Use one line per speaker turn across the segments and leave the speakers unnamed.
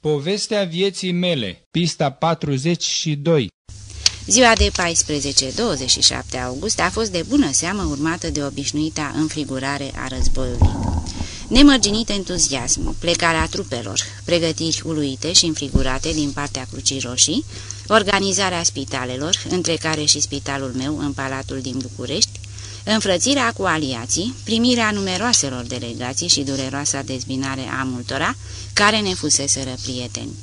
Povestea vieții mele, pista 42
Ziua de 14-27 august a fost de bună seamă urmată de obișnuita înfrigurare a războiului. Nemărginit entuziasm, plecarea trupelor, pregătiri uluite și înfrigurate din partea Crucii Roșii, organizarea spitalelor, între care și spitalul meu în Palatul din București, înfrățirea cu aliații, primirea numeroaselor delegații și dureroasa dezbinare a multora, care ne fuseseră prieteni.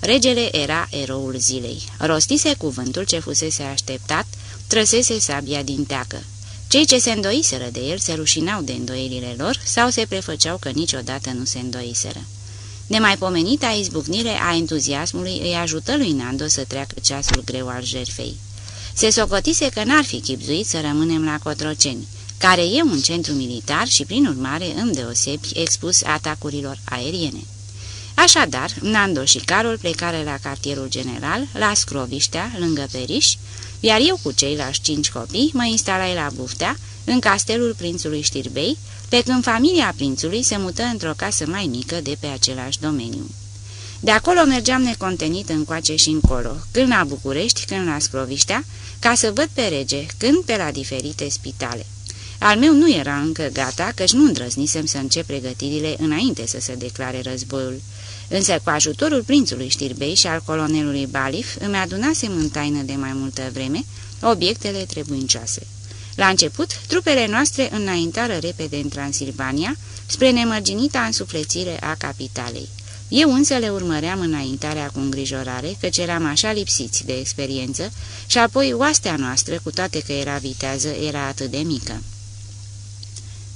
Regele era eroul zilei. Rostise cuvântul ce fusese așteptat, trăsese sabia din teacă. Cei ce se îndoiseră de el se rușinau de îndoielile lor sau se prefăceau că niciodată nu se îndoiseră. Nemaipomenita izbucnire a entuziasmului îi ajută lui Nando să treacă ceasul greu al jerfei. Se socotise că n-ar fi chipzuit să rămânem la Cotroceni, care e un centru militar și, prin urmare, îndeosebi expus atacurilor aeriene. Așadar, Nando și Carol plecare la cartierul general, la Scroviștea, lângă Periș, iar eu cu ceilalți cinci copii mă instalai la Buftea, în castelul prințului Știrbei, pe când familia prințului se mută într-o casă mai mică de pe același domeniu. De acolo mergeam necontenit încoace și încolo, când la București, când la Scroviștea, ca să văd pe rege, când pe la diferite spitale. Al meu nu era încă gata, căci nu îndrăznisem să încep pregătirile înainte să se declare războiul. Însă cu ajutorul prințului Știrbei și al colonelului Balif îmi adunasem în taină de mai multă vreme obiectele trebuincioase. La început, trupele noastre înaintară repede în Transilvania, spre nemărginita însuflețire a capitalei. Eu însă le urmăream înaintarea cu îngrijorare, căci eram așa lipsiți de experiență și apoi oastea noastră, cu toate că era vitează, era atât de mică.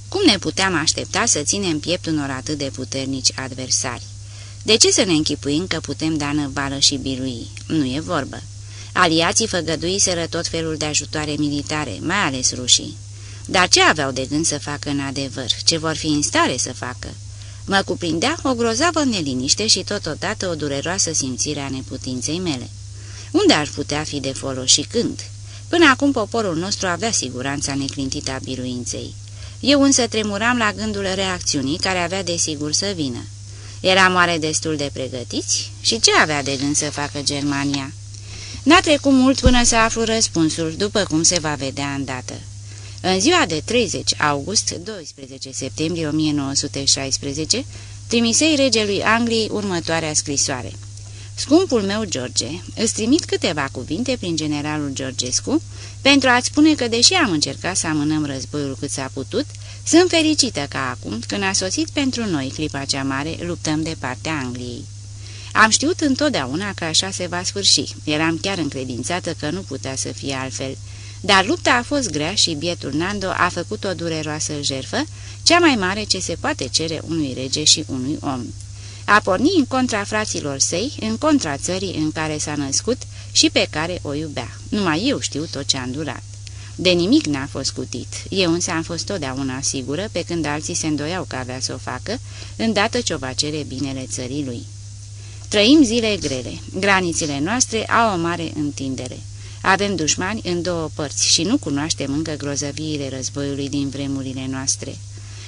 Cum ne puteam aștepta să ținem piept unor atât de puternici adversari? De ce să ne închipuim că putem da năvală și birui? Nu e vorbă. Aliații făgăduiseră tot felul de ajutoare militare, mai ales rușii. Dar ce aveau de gând să facă în adevăr? Ce vor fi în stare să facă? Mă cuprindea o grozavă neliniște și totodată o dureroasă simțire a neputinței mele. Unde ar putea fi de folos și când? Până acum poporul nostru avea siguranța neclintită a biruinței. Eu însă tremuram la gândul reacțiunii care avea de sigur să vină. Eram oare destul de pregătiți? Și ce avea de gând să facă Germania? N-a trecut mult până să aflu răspunsul, după cum se va vedea îndată. În ziua de 30 august, 12 septembrie 1916, trimisei regelui Angliei următoarea scrisoare. Scumpul meu, George, îți trimit câteva cuvinte prin generalul Georgescu pentru a-ți spune că, deși am încercat să amânăm războiul cât s-a putut, sunt fericită că acum, când a sosit pentru noi clipa cea mare, luptăm de partea Angliei. Am știut întotdeauna că așa se va sfârși. Eram chiar încredințată că nu putea să fie altfel. Dar lupta a fost grea și bietul Nando a făcut o dureroasă jerfă, cea mai mare ce se poate cere unui rege și unui om. A porni în contra fraților săi, în contra țării în care s-a născut și pe care o iubea. Numai eu știu tot ce a îndurat. De nimic n-a fost cutit. Eu însă am fost totdeauna sigură, pe când alții se îndoiau că avea să o facă, îndată ce o va cere binele țării lui. Trăim zile grele. Granițele noastre au o mare întindere. Avem dușmani în două părți și nu cunoaștem încă grozăviile războiului din vremurile noastre.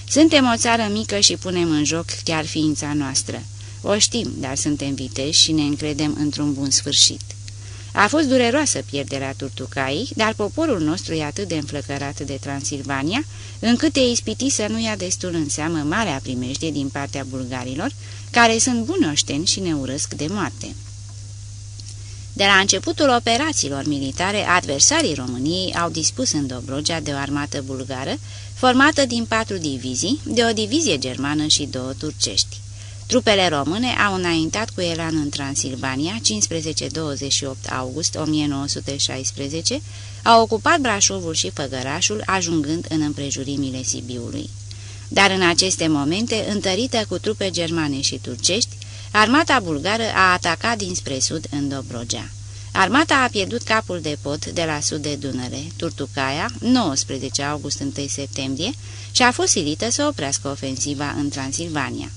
Suntem o țară mică și punem în joc chiar ființa noastră. O știm, dar suntem viteși și ne încredem într-un bun sfârșit. A fost dureroasă pierderea Turtucaii, dar poporul nostru e atât de înflăcărat de Transilvania, încât e ispiti să nu ia destul în seamă marea primejdie din partea bulgarilor, care sunt bunoșteni și ne urăsc de moarte. De la începutul operațiilor militare, adversarii României au dispus în Dobrogea de o armată bulgară, formată din patru divizii, de o divizie germană și două turcești. Trupele române au înaintat cu elan în Transilvania 15-28 august 1916, au ocupat Brașovul și Făgărașul, ajungând în împrejurimile Sibiului. Dar în aceste momente, întărită cu trupe germane și turcești, armata bulgară a atacat dinspre sud în Dobrogea. Armata a pierdut capul de pod de la sud de Dunăre, Turtucaia, 19 august 1 septembrie, și a fost silită să oprească ofensiva în Transilvania.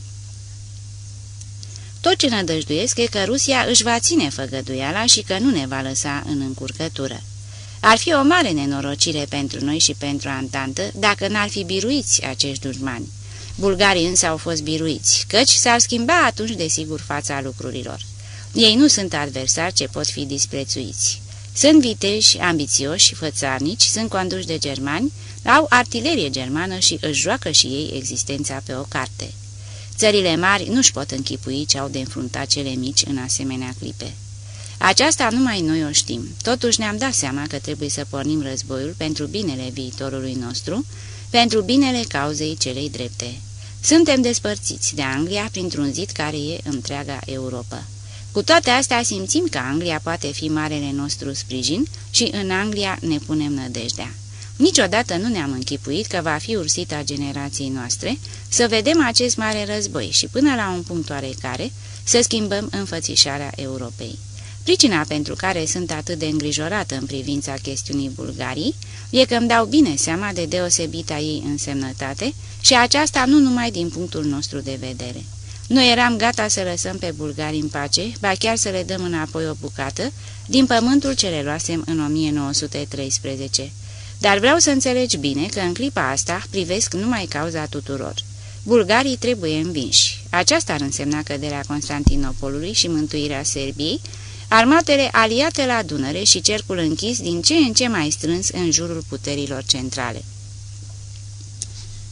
Tot ce nădăjduiesc e că Rusia își va ține făgăduiala și că nu ne va lăsa în încurcătură. Ar fi o mare nenorocire pentru noi și pentru Antantă dacă n-ar fi biruiți acești dușmani. Bulgarii însă au fost biruiți, căci s-ar schimba atunci desigur fața lucrurilor. Ei nu sunt adversari ce pot fi disprețuiți. Sunt viteși, ambițioși, fățarnici, sunt conduși de germani, au artilerie germană și își joacă și ei existența pe o carte. Țările mari nu-și pot închipui ce au de înfruntat cele mici în asemenea clipe. Aceasta numai noi o știm. Totuși ne-am dat seama că trebuie să pornim războiul pentru binele viitorului nostru, pentru binele cauzei celei drepte. Suntem despărțiți de Anglia printr-un zid care e întreaga Europa. Cu toate astea simțim că Anglia poate fi marele nostru sprijin și în Anglia ne punem nădejdea. Niciodată nu ne-am închipuit că va fi ursita generației noastre să vedem acest mare război și până la un punct oarecare să schimbăm înfățișarea Europei. Pricina pentru care sunt atât de îngrijorată în privința chestiunii Bulgarii e că îmi dau bine seama de deosebita ei însemnătate și aceasta nu numai din punctul nostru de vedere. Noi eram gata să lăsăm pe bulgari în pace, ba chiar să le dăm înapoi o bucată din pământul ce le luasem în 1913. Dar vreau să înțelegi bine că în clipa asta privesc numai cauza tuturor. Bulgarii trebuie învinși. Aceasta ar însemna căderea Constantinopolului și mântuirea Serbiei, armatele aliate la Dunăre și cercul închis din ce în ce mai strâns în jurul puterilor centrale.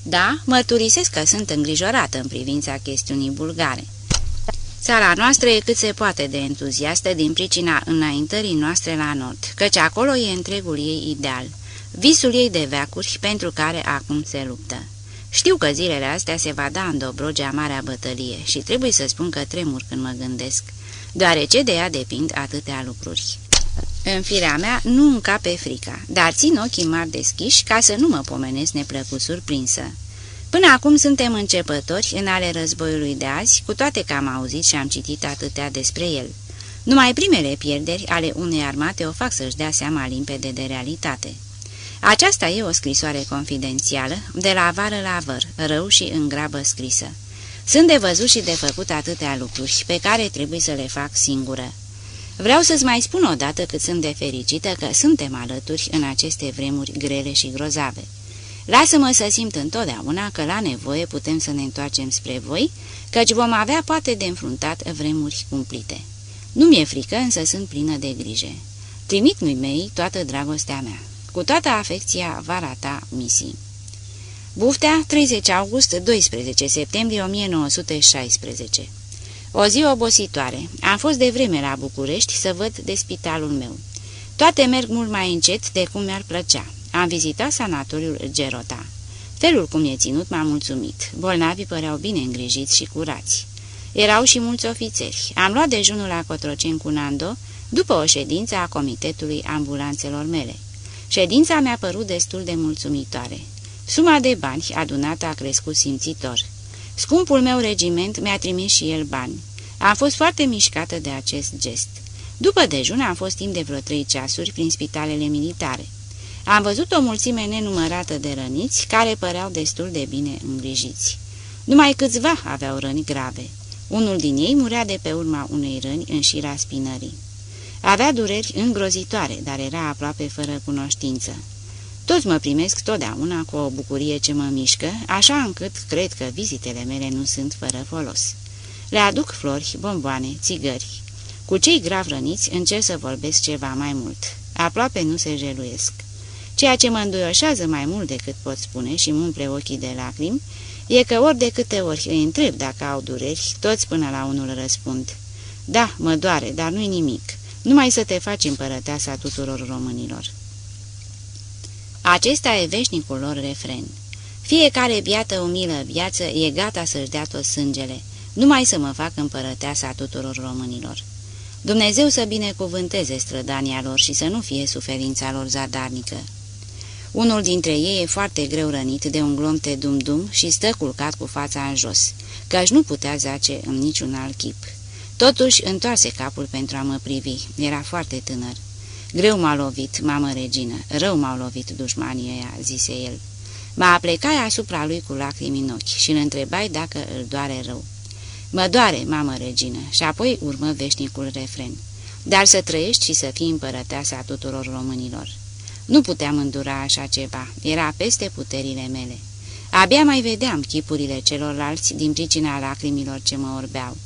Da, mărturisesc că sunt îngrijorată în privința chestiunii bulgare. Țara noastră e cât se poate de entuziastă din pricina înaintării noastre la nord, căci acolo e întregul ei ideal, visul ei de veacuri pentru care acum se luptă. Știu că zilele astea se va da în Dobrogea marea bătălie și trebuie să spun că tremur când mă gândesc, deoarece de ea depind atâtea lucruri. În firea mea nu încape frica, dar țin ochii mari deschiși ca să nu mă pomenesc neplăcut surprinsă. Până acum suntem începători în ale războiului de azi, cu toate că am auzit și am citit atâtea despre el. Numai primele pierderi ale unei armate o fac să-și dea seama limpede de realitate. Aceasta e o scrisoare confidențială, de la vară la văr, rău și în grabă scrisă. Sunt de văzut și de făcut atâtea lucruri pe care trebuie să le fac singură. Vreau să-ți mai spun odată cât sunt de fericită că suntem alături în aceste vremuri grele și grozave. Lasă-mă să simt întotdeauna că la nevoie putem să ne întoarcem spre voi, căci vom avea poate de înfruntat vremuri cumplite. Nu mi-e frică, însă sunt plină de grijă. Trimit lui mei toată dragostea mea. Cu toată afecția vara ta, misii. Buftea, 30 august, 12 septembrie 1916 O zi obositoare. Am fost de vreme la București să văd de spitalul meu. Toate merg mult mai încet de cum mi-ar plăcea. Am vizitat sanatoriul Gerota. Felul cum e ținut m-a mulțumit. Bolnavii păreau bine îngrijiți și curați. Erau și mulți ofițeri. Am luat dejunul la Cotrocen cu Nando după o ședință a comitetului ambulanțelor mele. Ședința mi-a părut destul de mulțumitoare. Suma de bani adunată a crescut simțitor. Scumpul meu regiment mi-a trimis și el bani. Am fost foarte mișcată de acest gest. După dejun am fost timp de vreo trei ceasuri prin spitalele militare. Am văzut o mulțime nenumărată de răniți care păreau destul de bine îngrijiți. Numai câțiva aveau răni grave. Unul din ei murea de pe urma unei răni în șira spinării. Avea dureri îngrozitoare, dar era aproape fără cunoștință. Toți mă primesc totdeauna cu o bucurie ce mă mișcă, așa încât cred că vizitele mele nu sunt fără folos. Le aduc flori, bomboane, țigări. Cu cei grav răniți încerc să vorbesc ceva mai mult. Aproape nu se jeluiesc. Ceea ce mă înduioșează mai mult decât pot spune și mă umple ochii de lacrimi, e că ori de câte ori îi întreb dacă au dureri, toți până la unul răspund. Da, mă doare, dar nu-i nimic. Numai să te faci împărăteasa tuturor românilor. Acesta e veșnicul lor refren. Fiecare biată umilă viață e gata să-și dea tot sângele, numai să mă fac împărăteasa tuturor românilor. Dumnezeu să binecuvânteze strădania lor și să nu fie suferința lor zadarnică. Unul dintre ei e foarte greu rănit de un glonte dum-dum și stă culcat cu fața în jos, căci nu putea zace în niciun alt chip. Totuși întoarse capul pentru a mă privi, era foarte tânăr. Greu m-a lovit, mamă regină, rău m-au lovit dușmanii ăia, zise el. Mă aplecai asupra lui cu lacrimi în ochi și îl întrebai dacă îl doare rău. Mă doare, mamă regină, și apoi urmă veșnicul refren. Dar să trăiești și să fii împărăteasa tuturor românilor. Nu puteam îndura așa ceva, era peste puterile mele. Abia mai vedeam chipurile celorlalți din pricina lacrimilor ce mă orbeau.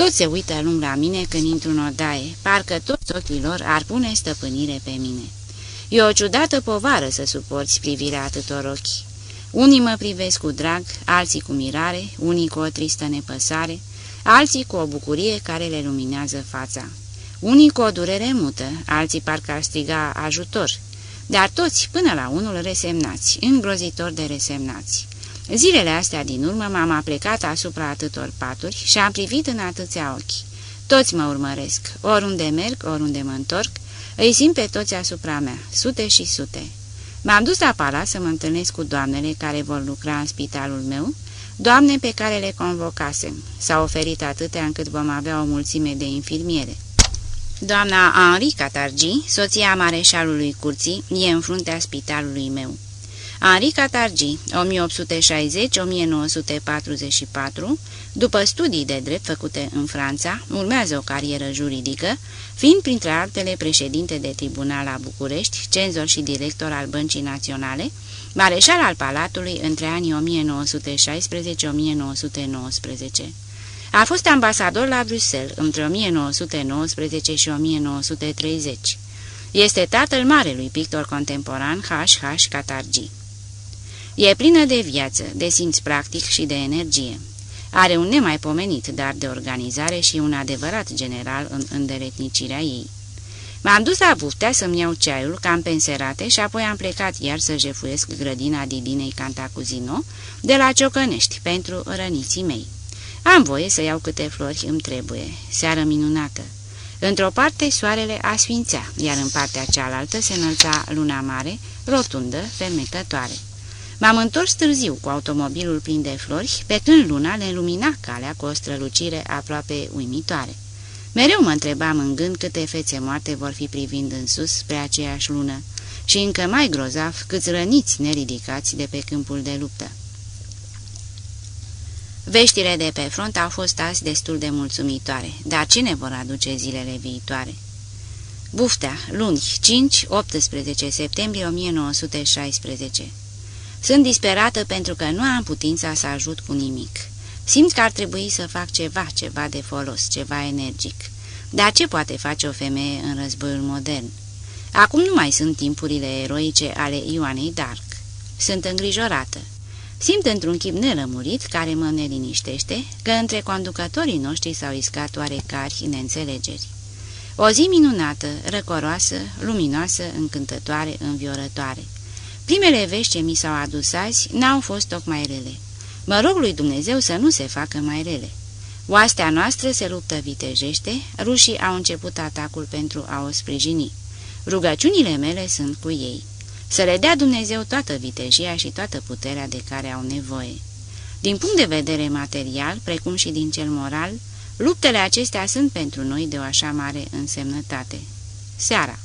Toți se uită lung la mine când intru în odaie, parcă toți ochii lor ar pune stăpânire pe mine. E o ciudată povară să suporți privirea atâtor ochi. Unii mă privesc cu drag, alții cu mirare, unii cu o tristă nepăsare, alții cu o bucurie care le luminează fața. Unii cu o durere mută, alții parcă ar striga ajutor, dar toți, până la unul, resemnați, îngrozitor de resemnați. Zilele astea din urmă m-am aplecat asupra atâtor paturi și am privit în atâția ochi. Toți mă urmăresc, oriunde merg, oriunde mă întorc, îi simt pe toți asupra mea, sute și sute. M-am dus la palat să mă întâlnesc cu doamnele care vor lucra în spitalul meu, doamne pe care le convocasem. S-au oferit atâtea încât vom avea o mulțime de infirmiere. Doamna Henri Catargi, soția mareșalului curții, e în fruntea spitalului meu. Henri Catargi, 1860-1944, după studii de drept făcute în Franța, urmează o carieră juridică, fiind printre altele președinte de tribunal la București, cenzor și director al Băncii Naționale, mareșal al Palatului între anii 1916-1919. A fost ambasador la Bruxelles între 1919 și 1930. Este tatăl marelui pictor contemporan H.H. Catargi. E plină de viață, de simț practic și de energie. Are un nemaipomenit dar de organizare și un adevărat general în îndeletnicirea ei. M-am dus la buftea să-mi iau ceaiul cam penserate și apoi am plecat iar să jefuiesc grădina Didinei Cantacuzino de la Ciocănești pentru răniții mei. Am voie să iau câte flori îmi trebuie. Seară minunată. Într-o parte soarele asfințea, iar în partea cealaltă se înălța luna mare, rotundă, fermecătoare. M-am întors târziu cu automobilul plin de flori, pe când luna le lumina calea cu o strălucire aproape uimitoare. Mereu mă întrebam în gând câte fețe moarte vor fi privind în sus spre aceeași lună și încă mai grozav câți răniți neridicați de pe câmpul de luptă. Veștile de pe front au fost azi destul de mulțumitoare, dar cine vor aduce zilele viitoare? Buftea, luni, 5-18 septembrie 1916 Sunt disperată pentru că nu am putința să ajut cu nimic. Simt că ar trebui să fac ceva, ceva de folos, ceva energic. Dar ce poate face o femeie în războiul modern? Acum nu mai sunt timpurile eroice ale Ioanei Dark. Sunt îngrijorată. Simt într-un chip nelămurit care mă neliniștește că între conducătorii noștri s-au iscat oarecari neînțelegeri. O zi minunată, răcoroasă, luminoasă, încântătoare, înviorătoare. Primele vești ce mi s-au adus azi n-au fost tocmai rele. Mă rog lui Dumnezeu să nu se facă mai rele. Oastea noastră se luptă vitejește, rușii au început atacul pentru a o sprijini. Rugăciunile mele sunt cu ei să le dea Dumnezeu toată vitejia și toată puterea de care au nevoie. Din punct de vedere material, precum și din cel moral, luptele acestea sunt pentru noi de o așa mare însemnătate. Seara.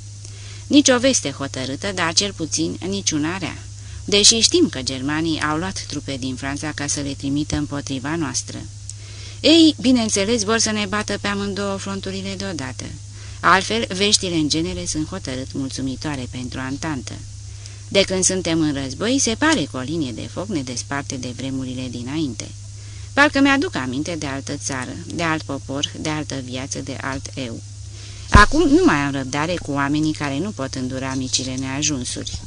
Nici o veste hotărâtă, dar cel puțin niciuna rea. Deși știm că germanii au luat trupe din Franța ca să le trimită împotriva noastră. Ei, bineînțeles, vor să ne bată pe amândouă fronturile deodată. Altfel, veștile în genere sunt hotărât mulțumitoare pentru Antantă. De când suntem în război, se pare că o linie de foc ne desparte de vremurile dinainte. Parcă mi-aduc aminte de altă țară, de alt popor, de altă viață, de alt eu. Acum nu mai am răbdare cu oamenii care nu pot îndura micile neajunsuri.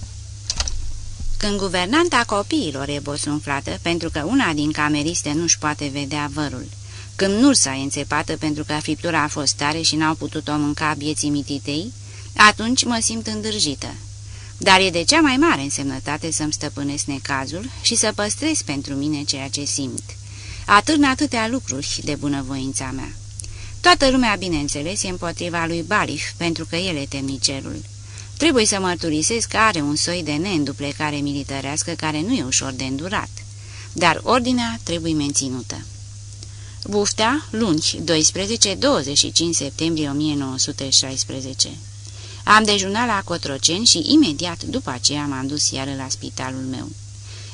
Când guvernanta copiilor e bosunflată pentru că una din cameriste nu-și poate vedea vărul, când nu s-a înțepată pentru că friptura a fost tare și n-au putut-o mânca bieții mititei, atunci mă simt îndârjită dar e de cea mai mare însemnătate să-mi stăpânesc necazul și să păstrez pentru mine ceea ce simt. Atârn atâtea lucruri de bunăvoința mea. Toată lumea, bineînțeles, e împotriva lui Balif, pentru că el e temnicerul. Trebuie să mărturisesc că are un soi de neînduplecare militărească care nu e ușor de îndurat, dar ordinea trebuie menținută. Buftea, luni, 12-25 septembrie 1916 am dejunat la Cotroceni și imediat după aceea m-am dus iară la spitalul meu.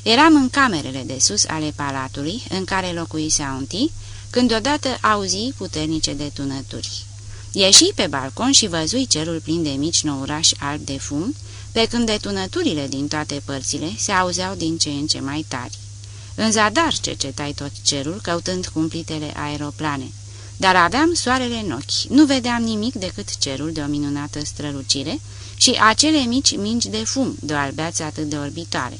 Eram în camerele de sus ale palatului, în care locuise Auntie, când odată auzi puternice detunături. Ieși pe balcon și văzui cerul plin de mici nourași albi de fum, pe când detunăturile din toate părțile se auzeau din ce în ce mai tari. În zadar cercetai tot cerul, căutând cumplitele aeroplane. Dar aveam soarele în ochi, nu vedeam nimic decât cerul de o minunată strălucire și acele mici mingi de fum de o albeață atât de orbitoare.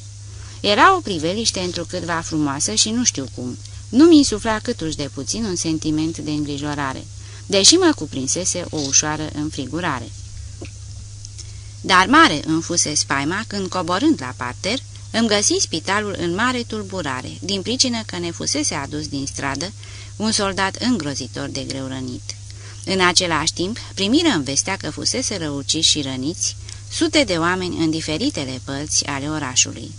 Era o priveliște întrucâtva frumoasă și nu știu cum. Nu mi insufla câtuși de puțin un sentiment de îngrijorare, deși mă cuprinsese o ușoară înfrigurare. Dar mare îmi fuse spaima când, coborând la parter, îmi găsi spitalul în mare tulburare, din pricină că ne fusese adus din stradă un soldat îngrozitor de greu rănit. În același timp, primiră în vestea că fusese răuciși și răniți sute de oameni în diferitele părți ale orașului.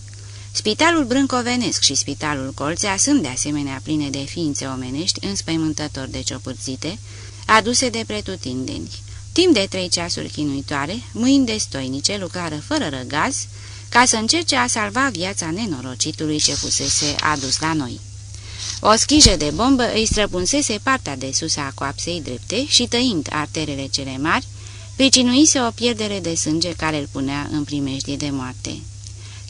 Spitalul Brâncovenesc și Spitalul Colțea sunt de asemenea pline de ființe omenești înspăimântători de ciopârțite, aduse de pretutindeni. Timp de trei ceasuri chinuitoare, mâini de stoinice lucrară fără răgaz, ca să încerce a salva viața nenorocitului ce fusese adus la noi. O schijă de bombă îi străpunsese partea de sus a coapsei drepte și, tăind arterele cele mari, pricinuise o pierdere de sânge care îl punea în primejdie de moarte.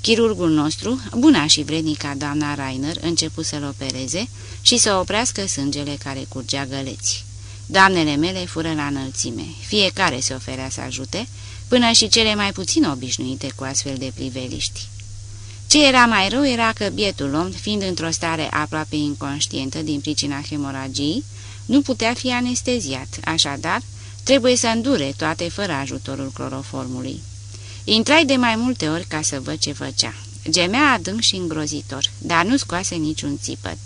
Chirurgul nostru, buna și vrednica doamna Rainer, începu să-l opereze și să oprească sângele care curgea găleți. Doamnele mele fură la înălțime, fiecare se oferea să ajute, până și cele mai puțin obișnuite cu astfel de priveliști. Ce era mai rău era că bietul om, fiind într-o stare aproape inconștientă din pricina hemoragiei, nu putea fi anesteziat, așadar trebuie să îndure toate fără ajutorul cloroformului. Intrai de mai multe ori ca să văd ce făcea. Gemea adânc și îngrozitor, dar nu scoase niciun țipăt.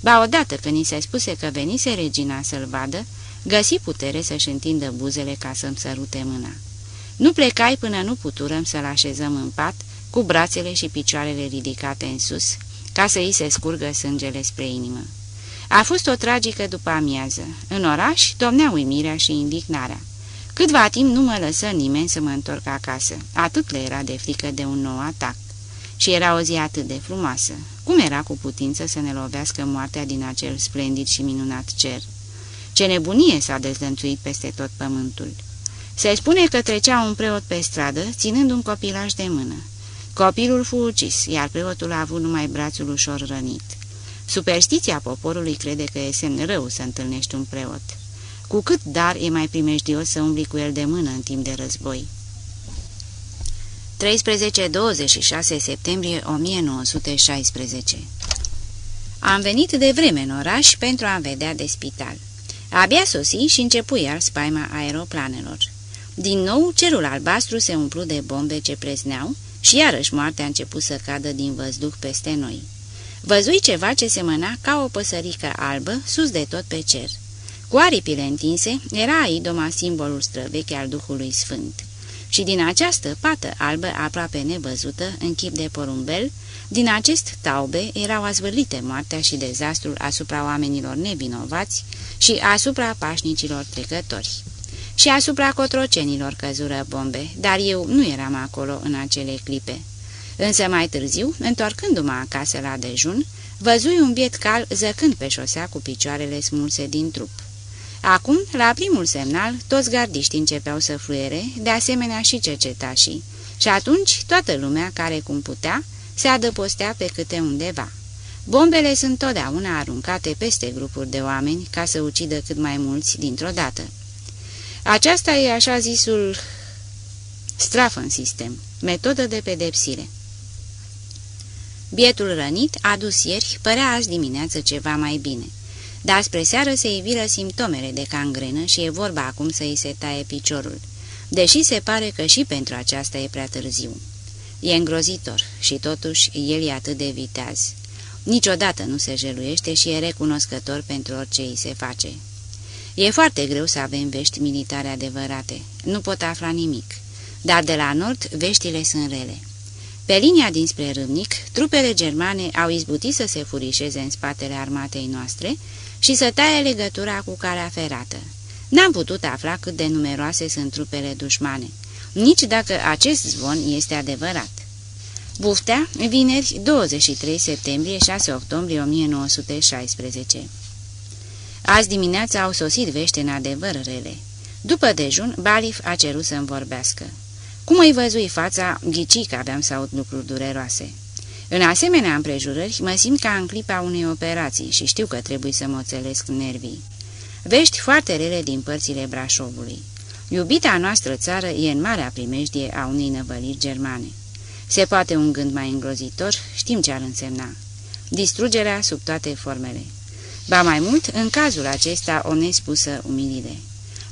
Ba odată când ni se spuse că venise regina să-l vadă, găsi putere să-și întindă buzele ca să-mi sărute mâna. Nu plecai până nu puturăm să-l așezăm în pat, cu brațele și picioarele ridicate în sus, ca să îi se scurgă sângele spre inimă. A fost o tragică după amiază. În oraș domnea uimirea și indignarea. Câtva timp nu mă lăsă nimeni să mă întorc acasă. Atât le era de frică de un nou atac. Și era o zi atât de frumoasă. Cum era cu putință să ne lovească moartea din acel splendid și minunat cer? Ce nebunie s-a dezlănțuit peste tot pământul. Se spune că trecea un preot pe stradă, ținând un copilaj de mână. Copilul fu ucis, iar preotul a avut numai brațul ușor rănit. Superstiția poporului crede că e semn rău să întâlnești un preot. Cu cât dar e mai primejdios să umbli cu el de mână în timp de război. 13-26 septembrie 1916 Am venit de vreme în oraș pentru a vedea de spital. Abia sosi și începu iar spaima aeroplanelor. Din nou, cerul albastru se umplu de bombe ce prezneau și iarăși moartea a început să cadă din văzduh peste noi. Văzui ceva ce semăna ca o păsărică albă sus de tot pe cer. Cu aripile întinse era idoma simbolul străvechi al Duhului Sfânt. Și din această pată albă aproape nevăzută, în chip de porumbel, din acest taube erau azvârlite moartea și dezastrul asupra oamenilor nevinovați și asupra pașnicilor trecători. Și asupra cotrocenilor căzură bombe, dar eu nu eram acolo în acele clipe. Însă mai târziu, întorcându-mă acasă la dejun, văzui un biet cal zăcând pe șosea cu picioarele smulse din trup. Acum, la primul semnal, toți gardiștii începeau să fluiere, de asemenea și cercetașii, și atunci toată lumea care cum putea se adăpostea pe câte undeva. Bombele sunt totdeauna aruncate peste grupuri de oameni ca să ucidă cât mai mulți dintr-o dată. Aceasta e așa zisul straf în sistem, metodă de pedepsire. Bietul rănit, adus ieri, părea azi dimineață ceva mai bine dar spre seară se iviră simptomele de cangrenă și e vorba acum să îi se taie piciorul, deși se pare că și pentru aceasta e prea târziu. E îngrozitor și totuși el e atât de viteaz. Niciodată nu se jeluiește și e recunoscător pentru orice îi se face. E foarte greu să avem vești militare adevărate, nu pot afla nimic, dar de la nord veștile sunt rele. Pe linia dinspre Râmnic, trupele germane au izbutit să se furișeze în spatele armatei noastre și să taie legătura cu calea ferată. N-am putut afla cât de numeroase sunt trupele dușmane, nici dacă acest zvon este adevărat. Buftea, vineri 23 septembrie 6 octombrie 1916 Azi dimineața au sosit vești în adevăr rele. După dejun, Balif a cerut să-mi vorbească. Cum îi văzui fața, ghici că aveam să aud lucruri dureroase. În asemenea împrejurări, mă simt ca în clipa unei operații și știu că trebuie să mă oțelesc nervii. Vești foarte rele din părțile Brașovului. Iubita noastră țară e în marea primejdie a unei năvăliri germane. Se poate un gând mai îngrozitor, știm ce ar însemna. Distrugerea sub toate formele. Ba mai mult, în cazul acesta, o nespusă umilire.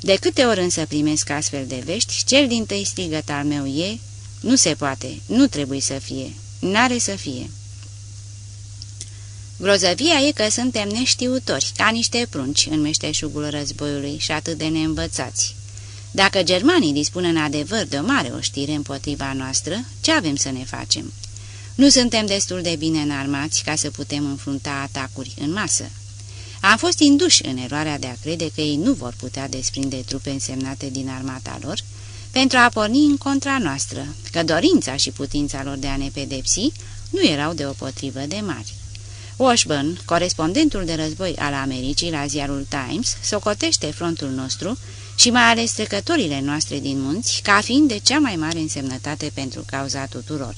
De câte ori însă primesc astfel de vești, cel din tăi strigăt al meu e, nu se poate, nu trebuie să fie, n-are să fie. Grozăvia e că suntem neștiutori, ca niște prunci în meșteșugul războiului și atât de neînvățați. Dacă germanii dispun în adevăr de o mare oștire împotriva noastră, ce avem să ne facem? Nu suntem destul de bine înarmați ca să putem înfrunta atacuri în masă. Am fost induși în eroarea de a crede că ei nu vor putea desprinde trupe însemnate din armata lor pentru a porni în contra noastră, că dorința și putința lor de a ne pedepsi nu erau de potrivă de mari. Washburn, corespondentul de război al Americii la ziarul Times, socotește frontul nostru și mai ales trecătorile noastre din munți ca fiind de cea mai mare însemnătate pentru cauza tuturor.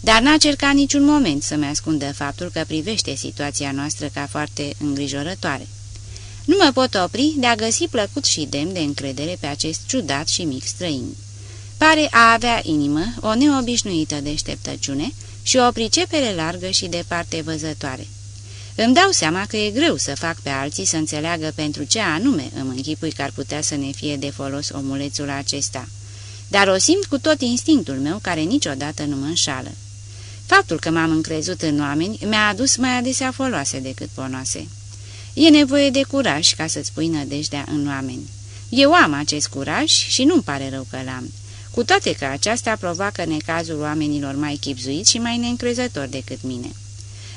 Dar n-a cercat niciun moment să-mi ascundă faptul că privește situația noastră ca foarte îngrijorătoare. Nu mă pot opri de a găsi plăcut și demn de încredere pe acest ciudat și mic străin. Pare a avea inimă, o neobișnuită deșteptăciune și o pricepere largă și departe văzătoare. Îmi dau seama că e greu să fac pe alții să înțeleagă pentru ce anume îmi închipui că ar putea să ne fie de folos omulețul acesta. Dar o simt cu tot instinctul meu care niciodată nu mă înșală. Faptul că m-am încrezut în oameni mi-a adus mai adesea foloase decât ponoase. E nevoie de curaj ca să-ți pui nădejdea în oameni. Eu am acest curaj și nu-mi pare rău că l-am, cu toate că aceasta provoacă necazul oamenilor mai chipzuiți și mai neîncrezători decât mine.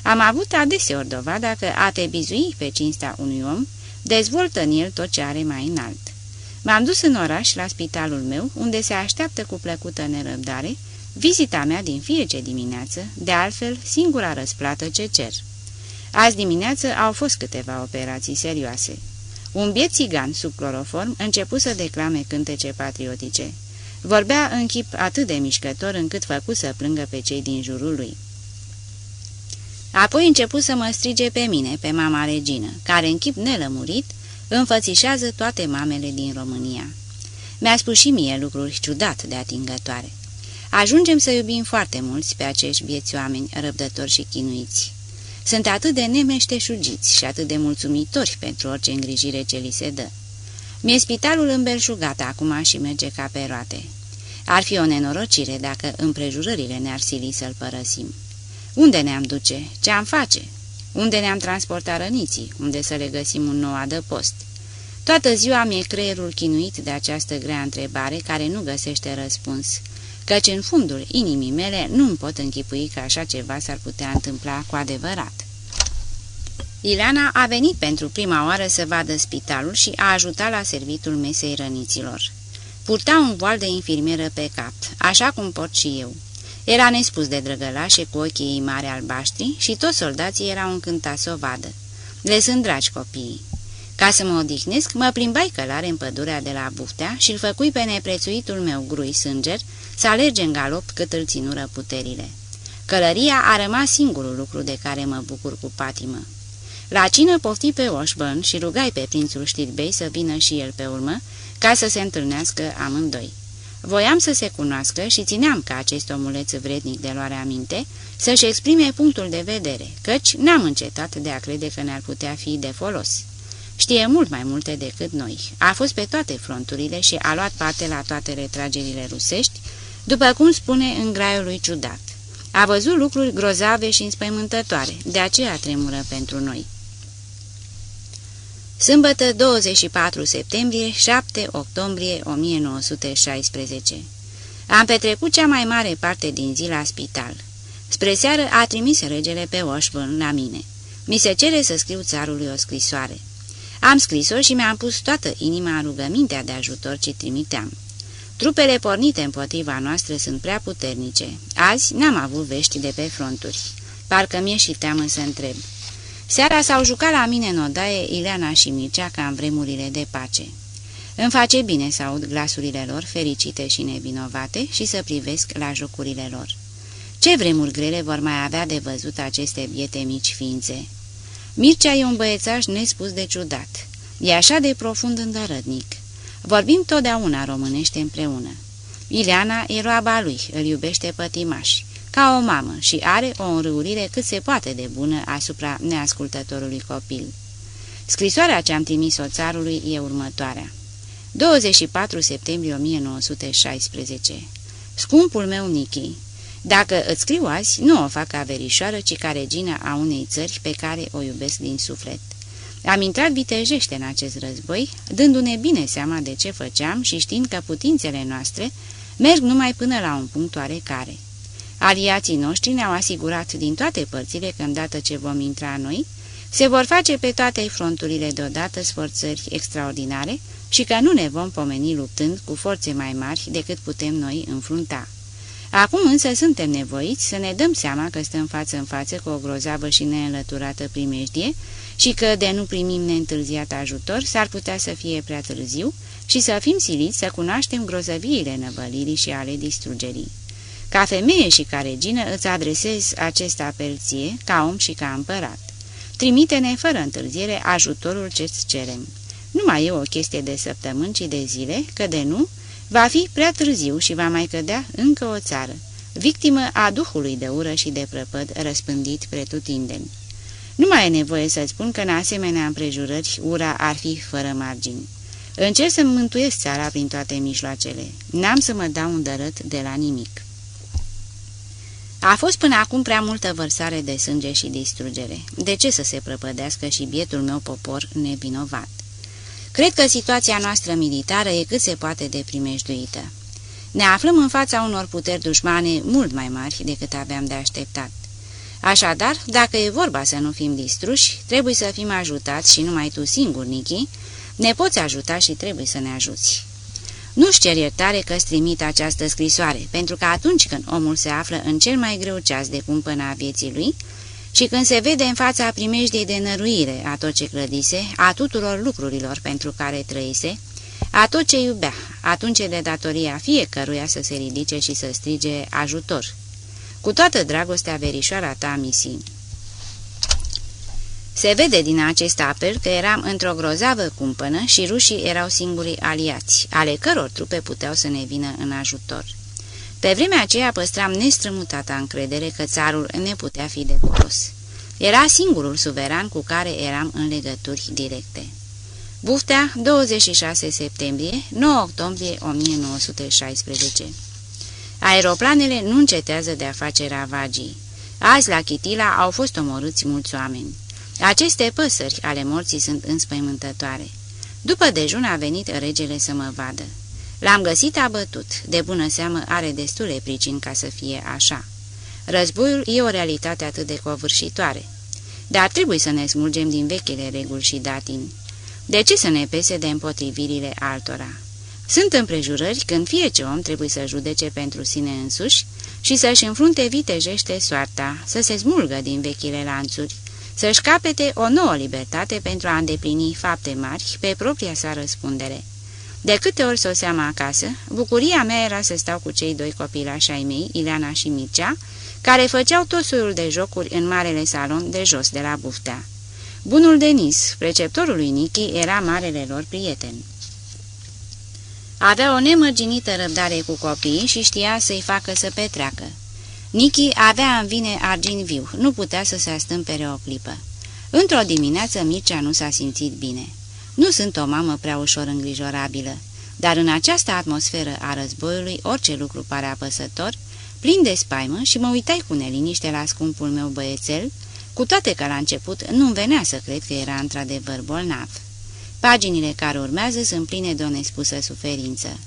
Am avut adeseori dovada că a te bizui pe cinstea unui om dezvoltă în el tot ce are mai înalt. M-am dus în oraș la spitalul meu, unde se așteaptă cu plăcută nerăbdare vizita mea din fiecare dimineață, de altfel singura răsplată ce cer. Azi dimineață au fost câteva operații serioase. Un biet țigan sub cloroform început să declame cântece patriotice. Vorbea în chip atât de mișcător încât făcu să plângă pe cei din jurul lui. Apoi început să mă strige pe mine, pe mama regină, care în chip nelămurit înfățișează toate mamele din România. Mi-a spus și mie lucruri ciudat de atingătoare. Ajungem să iubim foarte mulți pe acești vieți oameni răbdători și chinuiți. Sunt atât de nemeșteșugiți și atât de mulțumitori pentru orice îngrijire ce li se dă. Mi-e spitalul îmbelșugat acum și merge ca pe roate. Ar fi o nenorocire dacă împrejurările ne-ar sili să-l părăsim. Unde ne-am duce? Ce am face? Unde ne-am transportat răniții? Unde să le găsim un nou adăpost? Toată ziua mi-e creierul chinuit de această grea întrebare care nu găsește răspuns, căci în fundul inimii mele nu-mi pot închipui că așa ceva s-ar putea întâmpla cu adevărat. Ileana a venit pentru prima oară să vadă spitalul și a ajutat la servitul mesei răniților. Purta un voal de infirmieră pe cap, așa cum pot și eu. Era nespus de drăgălașe cu ochii ei mari albaștri și toți soldații erau încântați să o vadă. Le sunt dragi copiii. Ca să mă odihnesc, mă plimbai călare în pădurea de la Buftea și îl făcui pe neprețuitul meu grui sânger să alerge în galop cât îl ținură puterile. Călăria a rămas singurul lucru de care mă bucur cu patimă. La cină pofti pe Washburn și rugai pe prințul Știrbei să vină și el pe urmă, ca să se întâlnească amândoi. Voiam să se cunoască și țineam ca acest omuleț vrednic de luare aminte să-și exprime punctul de vedere, căci n-am încetat de a crede că ne-ar putea fi de folos. Știe mult mai multe decât noi. A fost pe toate fronturile și a luat parte la toate retragerile rusești, după cum spune în graiul lui ciudat. A văzut lucruri grozave și înspăimântătoare, de aceea tremură pentru noi. Sâmbătă 24 septembrie, 7 octombrie 1916 Am petrecut cea mai mare parte din zi la spital. Spre seară a trimis regele pe Washburn la mine. Mi se cere să scriu țarului o scrisoare. Am scris-o și mi-am pus toată inima în rugămintea de ajutor ce trimiteam. Trupele pornite împotriva noastră sunt prea puternice. Azi n-am avut vești de pe fronturi. Parcă mi-e și teamă să întreb. Seara s-au jucat la mine în odaie Ileana și Mircea ca în vremurile de pace. Îmi face bine să aud glasurile lor fericite și nevinovate și să privesc la jocurile lor. Ce vremuri grele vor mai avea de văzut aceste biete mici ființe? Mircea e un băiețaș nespus de ciudat. E așa de profund îndărădnic. Vorbim totdeauna românește împreună. Ileana e roaba lui, îl iubește pătimaș, ca o mamă și are o înrăurire cât se poate de bună asupra neascultătorului copil. Scrisoarea ce am trimis-o țarului e următoarea. 24 septembrie 1916 Scumpul meu Nichi, dacă îți scriu azi, nu o fac ca verișoară, ci ca regina a unei țări pe care o iubesc din suflet. Am intrat vitejește în acest război, dându-ne bine seama de ce făceam și știind că putințele noastre merg numai până la un punct oarecare. Aliații noștri ne-au asigurat din toate părțile că îndată ce vom intra noi, se vor face pe toate fronturile deodată sforțări extraordinare și că nu ne vom pomeni luptând cu forțe mai mari decât putem noi înfrunta. Acum însă suntem nevoiți să ne dăm seama că stăm față în față cu o grozavă și neînlăturată primejdie și că de nu primim neîntârziat ajutor s-ar putea să fie prea târziu și să fim siliți să cunoaștem grozăviile năvălirii și ale distrugerii. Ca femeie și ca regină îți adresez acest apel ție, ca om și ca împărat. Trimite-ne fără întârziere ajutorul ce-ți cerem. Nu mai e o chestie de săptămâni, ci de zile, că de nu, va fi prea târziu și va mai cădea încă o țară, victimă a duhului de ură și de prăpăd răspândit pretutindeni. Nu mai e nevoie să spun că în asemenea împrejurări ura ar fi fără margini. Încerc să mântuiesc țara prin toate mijloacele. N-am să mă dau un dărât de la nimic. A fost până acum prea multă vărsare de sânge și distrugere. De ce să se prăpădească și bietul meu popor nevinovat? Cred că situația noastră militară e cât se poate de primejduită. Ne aflăm în fața unor puteri dușmane mult mai mari decât aveam de așteptat. Așadar, dacă e vorba să nu fim distruși, trebuie să fim ajutați și numai tu singur, Nichi, ne poți ajuta și trebuie să ne ajuți. Nu-și cer iertare că-ți trimit această scrisoare, pentru că atunci când omul se află în cel mai greu ceas de cumpăna a vieții lui și când se vede în fața primejdei de năruire a tot ce clădise, a tuturor lucrurilor pentru care trăise, a tot ce iubea, atunci de datoria fiecăruia să se ridice și să strige ajutor. Cu toată dragostea verișoara ta, Misi. Se vede din acest apel că eram într-o grozavă cumpănă și rușii erau singurii aliați, ale căror trupe puteau să ne vină în ajutor. Pe vremea aceea păstram nestrămutata încredere că țarul ne putea fi de folos. Era singurul suveran cu care eram în legături directe. Buftea, 26 septembrie, 9 octombrie 1916 Aeroplanele nu încetează de a face ravagii. Azi la Chitila au fost omorâți mulți oameni. Aceste păsări ale morții sunt înspăimântătoare. După dejun a venit regele să mă vadă. L-am găsit abătut, de bună seamă are destule pricini ca să fie așa. Războiul e o realitate atât de covârșitoare. Dar trebuie să ne smulgem din vechile reguli și datini. De ce să ne pese de împotrivirile altora? Sunt împrejurări când fiecare om trebuie să judece pentru sine însuși și să-și înfrunte vitejește soarta, să se smulgă din vechile lanțuri, să-și capete o nouă libertate pentru a îndeplini fapte mari pe propria sa răspundere. De câte ori soseam acasă, bucuria mea era să stau cu cei doi copilași șai mei, Ileana și Mircea, care făceau tot soiul de jocuri în marele salon de jos de la buftea. Bunul Denis, preceptorul lui Nichi, era marele lor prieten. Avea o nemărginită răbdare cu copiii și știa să-i facă să petreacă. Nichi avea în vine argint viu, nu putea să se astâmpere o clipă. Într-o dimineață Mircea nu s-a simțit bine. Nu sunt o mamă prea ușor îngrijorabilă, dar în această atmosferă a războiului orice lucru pare apăsător, plin de spaimă și mă uitai cu neliniște la scumpul meu băiețel, cu toate că la început nu-mi venea să cred că era într-adevăr bolnav. Paginile care urmează sunt pline de o nespusă suferință.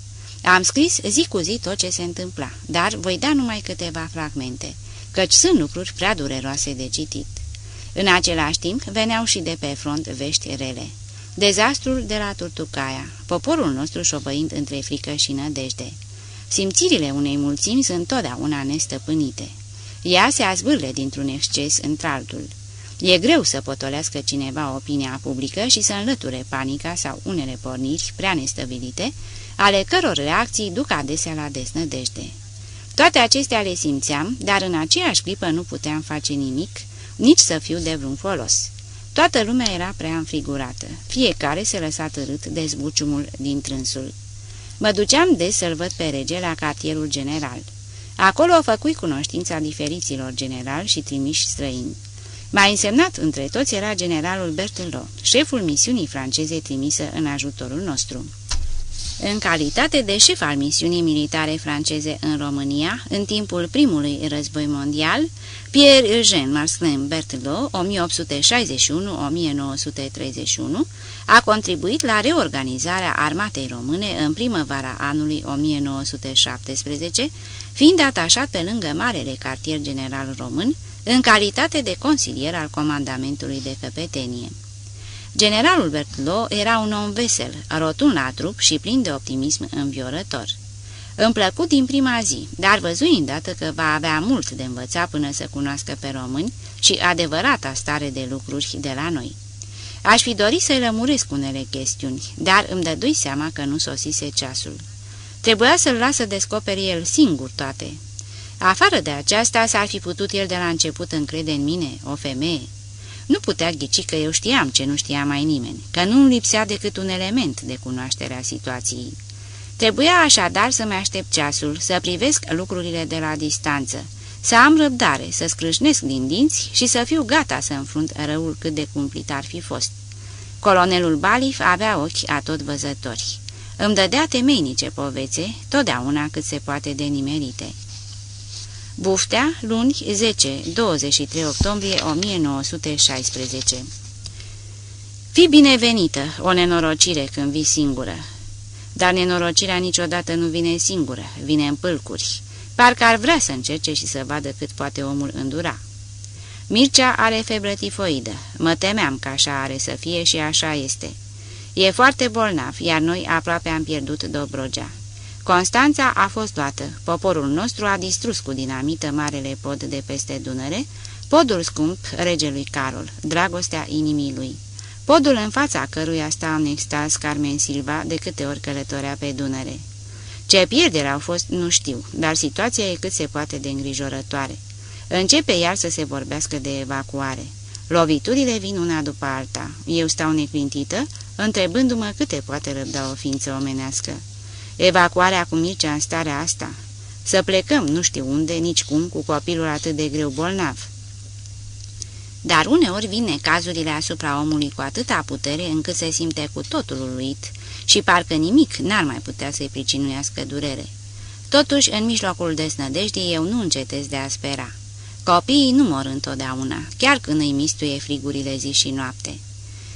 Am scris zi cu zi tot ce se întâmpla, dar voi da numai câteva fragmente, căci sunt lucruri prea dureroase de citit. În același timp veneau și de pe front vești rele. Dezastrul de la Turtucaia, poporul nostru șovăind între frică și nădejde. Simțirile unei mulțimi sunt totdeauna nestăpânite. Ea se azvârle dintr-un exces într-altul. E greu să potolească cineva opinia publică și să înlăture panica sau unele porniri prea nestăvilite, ale căror reacții duc adesea la desnădejde. Toate acestea le simțeam, dar în aceeași clipă nu puteam face nimic, nici să fiu de vreun folos. Toată lumea era prea înfrigurată. Fiecare se lăsa târât de zbuciumul din trânsul. Mă duceam des să-l văd pe rege la cartierul general. Acolo făcui cunoștința diferiților generali și trimiși străini. Mai însemnat între toți era generalul Berthelot, șeful misiunii franceze trimisă în ajutorul nostru. În calitate de șef al misiunii militare franceze în România, în timpul primului război mondial, Pierre-Eugène Marcelin Berthelot, 1861-1931, a contribuit la reorganizarea armatei române în primăvara anului 1917, fiind atașat pe lângă Marele Cartier General Român, în calitate de consilier al comandamentului de căpetenie. Generalul Bertlo era un om vesel, rotund la trup și plin de optimism înviorător. Îmi plăcut din prima zi, dar văzui îndată că va avea mult de învățat până să cunoască pe români și adevărata stare de lucruri de la noi. Aș fi dorit să-i lămuresc unele chestiuni, dar îmi dădui seama că nu sosise ceasul. Trebuia să-l lasă descoperi el singur toate. Afară de aceasta, s-ar fi putut el de la început încrede în mine, o femeie. Nu putea ghici că eu știam ce nu știa mai nimeni, că nu lipsea decât un element de cunoaștere a situației. Trebuia așadar să-mi aștept ceasul, să privesc lucrurile de la distanță, să am răbdare, să scrâșnesc din dinți și să fiu gata să înfrunt răul cât de cumplit ar fi fost. Colonelul Balif avea ochi a tot văzători. Îmi dădea temeinice povețe, totdeauna cât se poate de nimerite. Buftea, luni 10-23 octombrie 1916 Fii binevenită, o nenorocire când vii singură. Dar nenorocirea niciodată nu vine singură, vine în pâlcuri. Parcă ar vrea să încerce și să vadă cât poate omul îndura. Mircea are febră tifoidă. Mă temeam că așa are să fie și așa este. E foarte bolnav, iar noi aproape am pierdut Dobrogea. Constanța a fost luată. Poporul nostru a distrus cu dinamită marele pod de peste Dunăre, podul scump regelui Carol, dragostea inimii lui. Podul în fața căruia sta în extaz Carmen Silva de câte ori călătorea pe Dunăre. Ce pierdere au fost, nu știu, dar situația e cât se poate de îngrijorătoare. Începe iar să se vorbească de evacuare. Loviturile vin una după alta. Eu stau neclintită, întrebându-mă câte poate răbda o ființă omenească. Evacuarea cu Mircea în starea asta? Să plecăm nu știu unde, nici cum, cu copilul atât de greu bolnav. Dar uneori vine cazurile asupra omului cu atâta putere încât se simte cu totul uluit și parcă nimic n-ar mai putea să-i pricinuiască durere. Totuși, în mijlocul desnădejdii, eu nu încetez de a spera. Copiii nu mor întotdeauna, chiar când îi mistuie frigurile zi și noapte.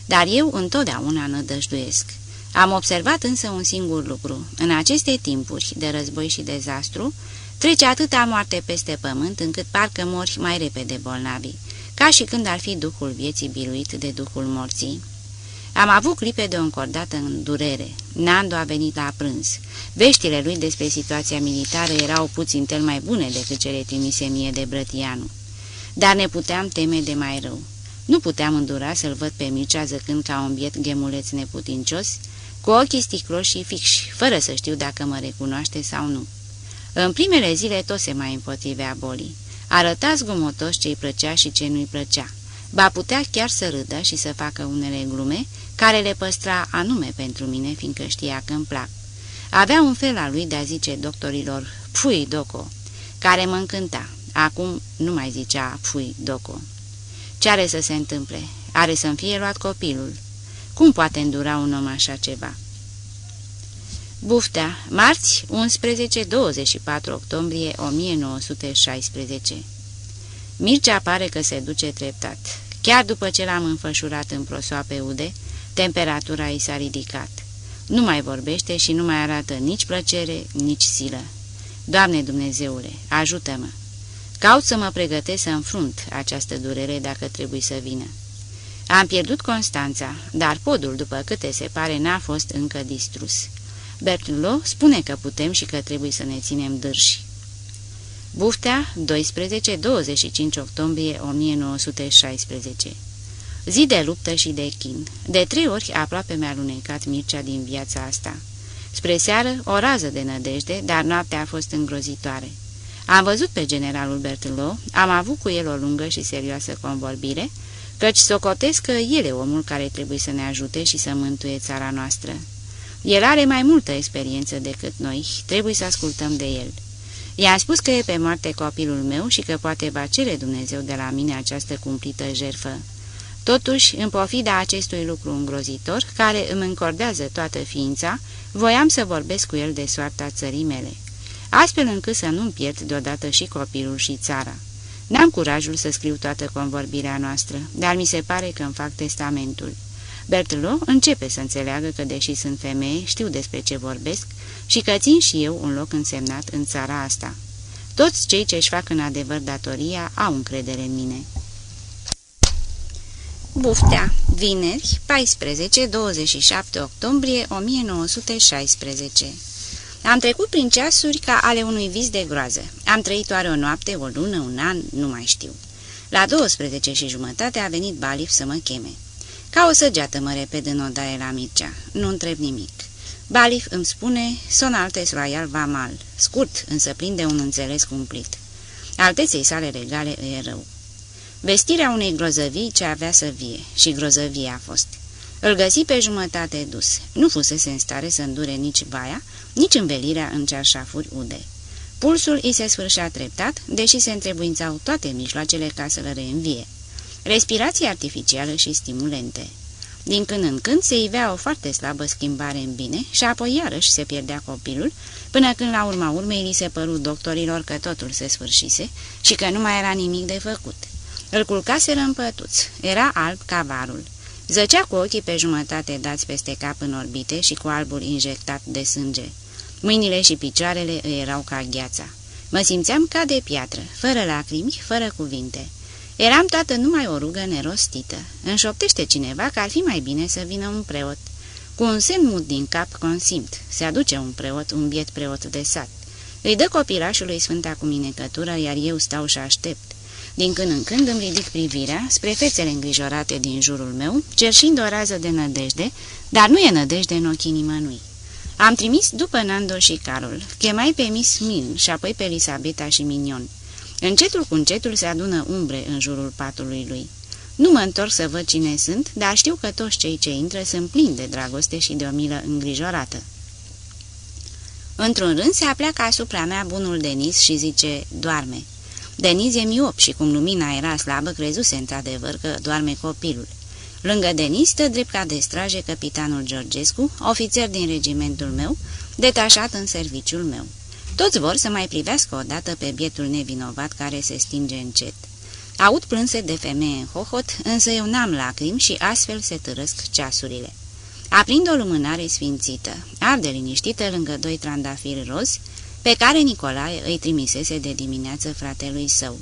Dar eu întotdeauna nădăjduiesc. Am observat însă un singur lucru. În aceste timpuri de război și dezastru, trece atâta moarte peste pământ încât parcă mori mai repede bolnavi, ca și când ar fi duhul vieții biruit de duhul morții. Am avut clipe de o încordată în durere. Nando a venit la prânz. Veștile lui despre situația militară erau puțin tel mai bune decât cele trimise mie de Brătianu. Dar ne puteam teme de mai rău. Nu puteam îndura să-l văd pe Mircea zăcând ca un biet gemuleț neputincios, cu ochii sticloși și fixi, fără să știu dacă mă recunoaște sau nu. În primele zile tot se mai împotrivea bolii. Arăta zgomotos ce-i plăcea și ce nu-i plăcea. Ba putea chiar să râdă și să facă unele glume, care le păstra anume pentru mine, fiindcă știa că îmi plac. Avea un fel al lui de a zice doctorilor, pui, doco, care mă încânta. Acum nu mai zicea, pui, doco. Ce are să se întâmple? Are să-mi fie luat copilul. Cum poate îndura un om așa ceva? Buftea, marți, 11-24 octombrie 1916 Mircea pare că se duce treptat. Chiar după ce l-am înfășurat în prosoape ude, temperatura i s-a ridicat. Nu mai vorbește și nu mai arată nici plăcere, nici silă. Doamne Dumnezeule, ajută-mă! Caut să mă pregătesc să înfrunt această durere dacă trebuie să vină. Am pierdut Constanța, dar podul, după câte se pare, n-a fost încă distrus. Bertulo spune că putem și că trebuie să ne ținem dârși. Buftea, 12-25 octombrie 1916 Zi de luptă și de chin. De trei ori aproape mi-a lunecat Mircea din viața asta. Spre seară, o rază de nădejde, dar noaptea a fost îngrozitoare. Am văzut pe generalul Berthelot, am avut cu el o lungă și serioasă convorbire, căci socotesc că el e omul care trebuie să ne ajute și să mântuie țara noastră. El are mai multă experiență decât noi, trebuie să ascultăm de el. I-am spus că e pe moarte copilul meu și că poate va cere Dumnezeu de la mine această cumplită jerfă. Totuși, în pofida acestui lucru îngrozitor, care îmi încordează toată ființa, voiam să vorbesc cu el de soarta țării mele, astfel încât să nu-mi pierd deodată și copilul și țara. N-am curajul să scriu toată convorbirea noastră, dar mi se pare că îmi fac testamentul. Bertelo începe să înțeleagă că, deși sunt femeie, știu despre ce vorbesc și că țin și eu un loc însemnat în țara asta. Toți cei ce își fac în adevăr datoria au încredere în mine. Buftea, vineri, 14-27 octombrie 1916 Am trecut prin ceasuri ca ale unui vis de groază. Am trăit oare o noapte, o lună, un an, nu mai știu. La 12 și jumătate a venit Balif să mă cheme. Ca o săgeată mă repede în odaie la Mircea. Nu întreb nimic. Balif îmi spune Son Altes Royal Vamal, scurt, însă plin de un înțeles cumplit. Alteței sale regale îi e rău. Vestirea unei grozăvii ce avea să vie, și grozăvie a fost. Îl găsi pe jumătate dus. Nu fusese în stare să îndure nici baia, nici învelirea în cearșafuri ude. Pulsul îi se sfârșea treptat, deși se întrebuințau toate mijloacele ca să-l reînvie. Respirație artificială și stimulente. Din când în când se ivea o foarte slabă schimbare în bine și apoi iarăși se pierdea copilul, până când la urma urmei li se păru doctorilor că totul se sfârșise și că nu mai era nimic de făcut. Îl culcaseră în pătuț. Era alb ca varul. Zăcea cu ochii pe jumătate dați peste cap în orbite și cu albul injectat de sânge. Mâinile și picioarele îi erau ca gheața. Mă simțeam ca de piatră, fără lacrimi, fără cuvinte. Eram toată numai o rugă nerostită. Înșoptește cineva că ar fi mai bine să vină un preot. Cu un semn mut din cap consimt. Se aduce un preot, un biet preot de sat. Îi dă copilașului sfânta cuminecătură, iar eu stau și aștept. Din când în când îmi ridic privirea spre fețele îngrijorate din jurul meu, cerșind o rază de nădejde, dar nu e nădejde în ochii nimănui. Am trimis după Nando și Carol, chemai pe Miss Min și apoi pe Elisabeta și Minion. Încetul cu încetul se adună umbre în jurul patului lui. Nu mă întorc să văd cine sunt, dar știu că toți cei ce intră sunt plini de dragoste și de o milă îngrijorată. Într-un rând se apleacă asupra mea bunul Denis și zice, doarme. Deniz e miop și cum lumina era slabă, crezuse într-adevăr că doarme copilul. Lângă Denis stă drept ca de straje capitanul Georgescu, ofițer din regimentul meu, detașat în serviciul meu. Toți vor să mai privească odată pe bietul nevinovat care se stinge încet. Aud plânse de femeie în hohot, însă eu n-am lacrimi și astfel se târăsc ceasurile. Aprind o lumânare sfințită, arde liniștită lângă doi trandafiri rozi, pe care Nicolae îi trimisese de dimineață fratelui său.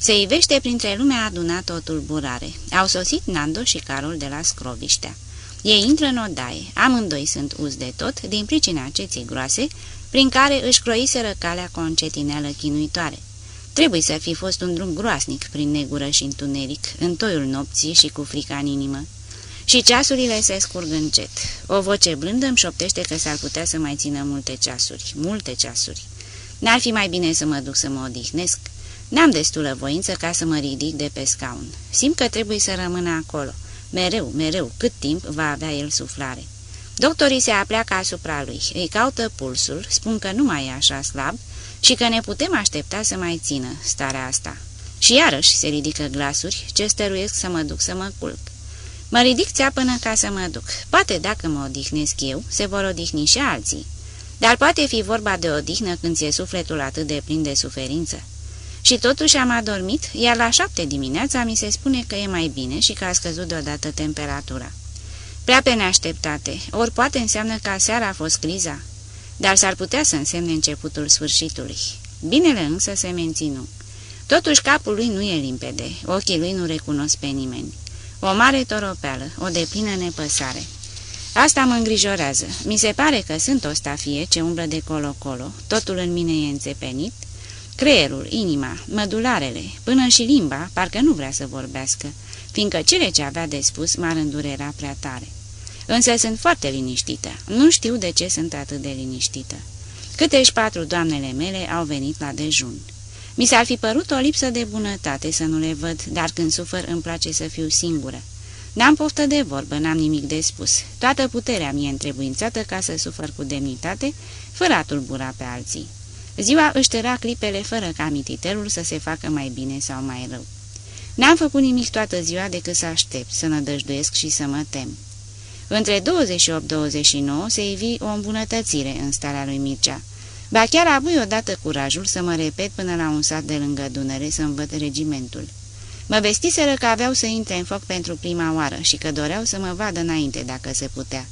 Se ivește printre lumea adunat o tulburare. Au sosit Nando și Carol de la Scroviștea. Ei intră în odaie, amândoi sunt uz de tot, din pricina ceții groase, prin care își croiseră calea concetineală chinuitoare. Trebuie să fi fost un drum groasnic prin negură și întuneric, în toiul nopții și cu frica în inimă. Și ceasurile se scurg încet. O voce blândă îmi șoptește că s-ar putea să mai țină multe ceasuri, multe ceasuri. N-ar fi mai bine să mă duc să mă odihnesc? N-am destulă voință ca să mă ridic de pe scaun. Simt că trebuie să rămână acolo. Mereu, mereu, cât timp va avea el suflare. Doctorii se apleacă asupra lui, îi caută pulsul, spun că nu mai e așa slab și că ne putem aștepta să mai țină starea asta. Și iarăși se ridică glasuri ce stăruiesc să mă duc să mă culc. Mă ridic țeapănă ca să mă duc. Poate dacă mă odihnesc eu, se vor odihni și alții. Dar poate fi vorba de odihnă când ți-e sufletul atât de plin de suferință. Și totuși am adormit, iar la șapte dimineața mi se spune că e mai bine și că a scăzut deodată temperatura. Prea pe neașteptate, ori poate înseamnă că seara a fost criza, dar s-ar putea să însemne începutul sfârșitului. Binele însă se menținu. Totuși capul lui nu e limpede, ochii lui nu recunosc pe nimeni. O mare toropeală, o deplină nepăsare. Asta mă îngrijorează. Mi se pare că sunt o stafie ce umblă de colo-colo, totul în mine e înțepenit, creierul, inima, mădularele, până și limba, parcă nu vrea să vorbească, fiindcă cele ce avea de spus m-ar îndurera prea tare. Însă sunt foarte liniștită. Nu știu de ce sunt atât de liniștită. Câteși patru doamnele mele au venit la dejun. Mi s-ar fi părut o lipsă de bunătate să nu le văd, dar când sufăr îmi place să fiu singură. N-am poftă de vorbă, n-am nimic de spus. Toată puterea mi-e întrebuințată ca să sufăr cu demnitate, fără a tulbura pe alții. Ziua își tăra clipele fără ca mititelul să se facă mai bine sau mai rău. N-am făcut nimic toată ziua decât să aștept, să nădăjduiesc și să mă tem. Între 28-29 se ivi o îmbunătățire în starea lui Mircea. Ba chiar avui odată curajul să mă repet până la un sat de lângă Dunăre să învăț regimentul. Mă vestiseră că aveau să intre în foc pentru prima oară și că doreau să mă vadă înainte, dacă se putea,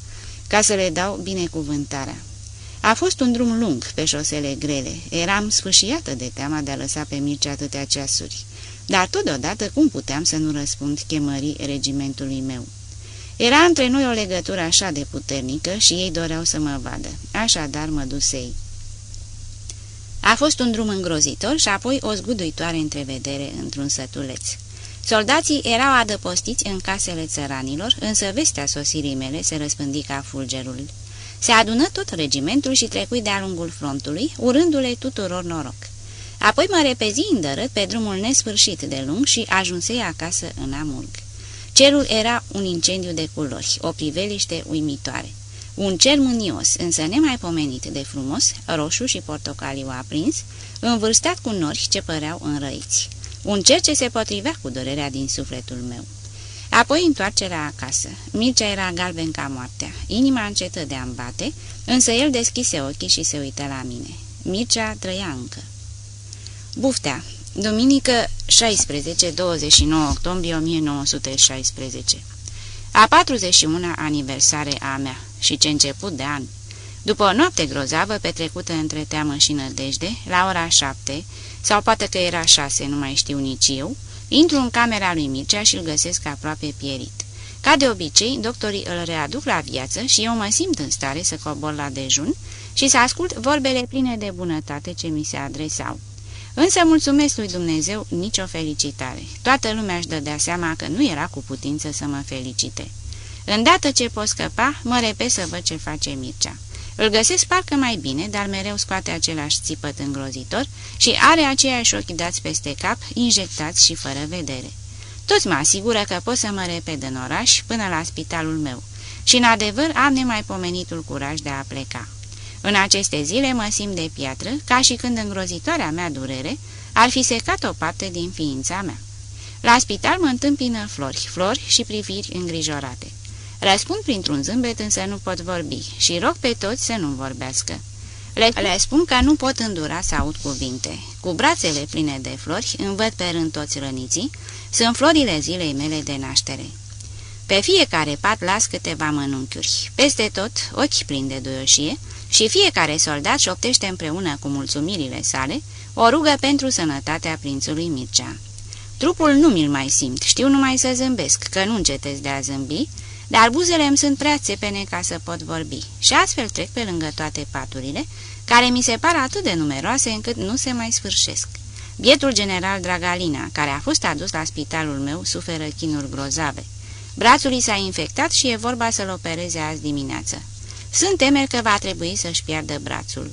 ca să le dau binecuvântarea. A fost un drum lung pe șosele grele. Eram sfâșiată de teama de a lăsa pe Mircea atâtea ceasuri. Dar totodată cum puteam să nu răspund chemării regimentului meu? Era între noi o legătură așa de puternică și ei doreau să mă vadă. Așadar mă dusei. A fost un drum îngrozitor și apoi o zguduitoare întrevedere într-un sătuleț. Soldații erau adăpostiți în casele țăranilor, însă vestea sosirii mele se răspândi ca fulgerul. Se adună tot regimentul și trecui de-a lungul frontului, urându-le tuturor noroc. Apoi mă repezi îndărât pe drumul nesfârșit de lung și ajunsei acasă în Amurg. Cerul era un incendiu de culori, o priveliște uimitoare. Un cer mânios, însă nemaipomenit de frumos, roșu și portocaliu aprins, învârstat cu nori ce păreau înrăiți. Un cer ce se potrivea cu durerea din sufletul meu. Apoi întoarcerea acasă. Mircea era galben ca moartea. Inima încetă de a bate, însă el deschise ochii și se uită la mine. Mircea trăia încă. Buftea. Duminică 16-29 octombrie 1916 A 41-a aniversare a mea și ce început de an. După o noapte grozavă petrecută între teamă și nădejde, la ora șapte, sau poate că era șase, nu mai știu nici eu, intru în camera lui Mircea și îl găsesc aproape pierit. Ca de obicei, doctorii îl readuc la viață și eu mă simt în stare să cobor la dejun și să ascult vorbele pline de bunătate ce mi se adresau. Însă mulțumesc lui Dumnezeu nicio felicitare. Toată lumea își dădea seama că nu era cu putință să mă felicite. Îndată ce pot scăpa, mă repet să văd ce face Mircea. Îl găsesc parcă mai bine, dar mereu scoate același țipăt îngrozitor și are aceiași ochi dați peste cap, injectați și fără vedere. Toți mă asigură că pot să mă reped în oraș până la spitalul meu și, în adevăr, am nemaipomenitul curaj de a pleca. În aceste zile mă simt de piatră, ca și când îngrozitoarea mea durere ar fi secat o parte din ființa mea. La spital mă întâmpină flori, flori și priviri îngrijorate. Răspund printr-un zâmbet, însă nu pot vorbi și rog pe toți să nu vorbească. Le, le spun că nu pot îndura să aud cuvinte. Cu brațele pline de flori, învăț pe rând toți răniții, sunt florile zilei mele de naștere. Pe fiecare pat las câteva mănunchiuri. Peste tot, ochi plini de duioșie și fiecare soldat șoptește împreună cu mulțumirile sale o rugă pentru sănătatea prințului Mircea. Trupul nu mi-l mai simt, știu numai să zâmbesc, că nu încetez de a zâmbi, dar buzele îmi sunt prea țepene ca să pot vorbi și astfel trec pe lângă toate paturile, care mi se par atât de numeroase încât nu se mai sfârșesc. Bietul general Dragalina, care a fost adus la spitalul meu, suferă chinuri grozave. Brațul i s-a infectat și e vorba să-l opereze azi dimineață. Sunt temeri că va trebui să-și piardă brațul.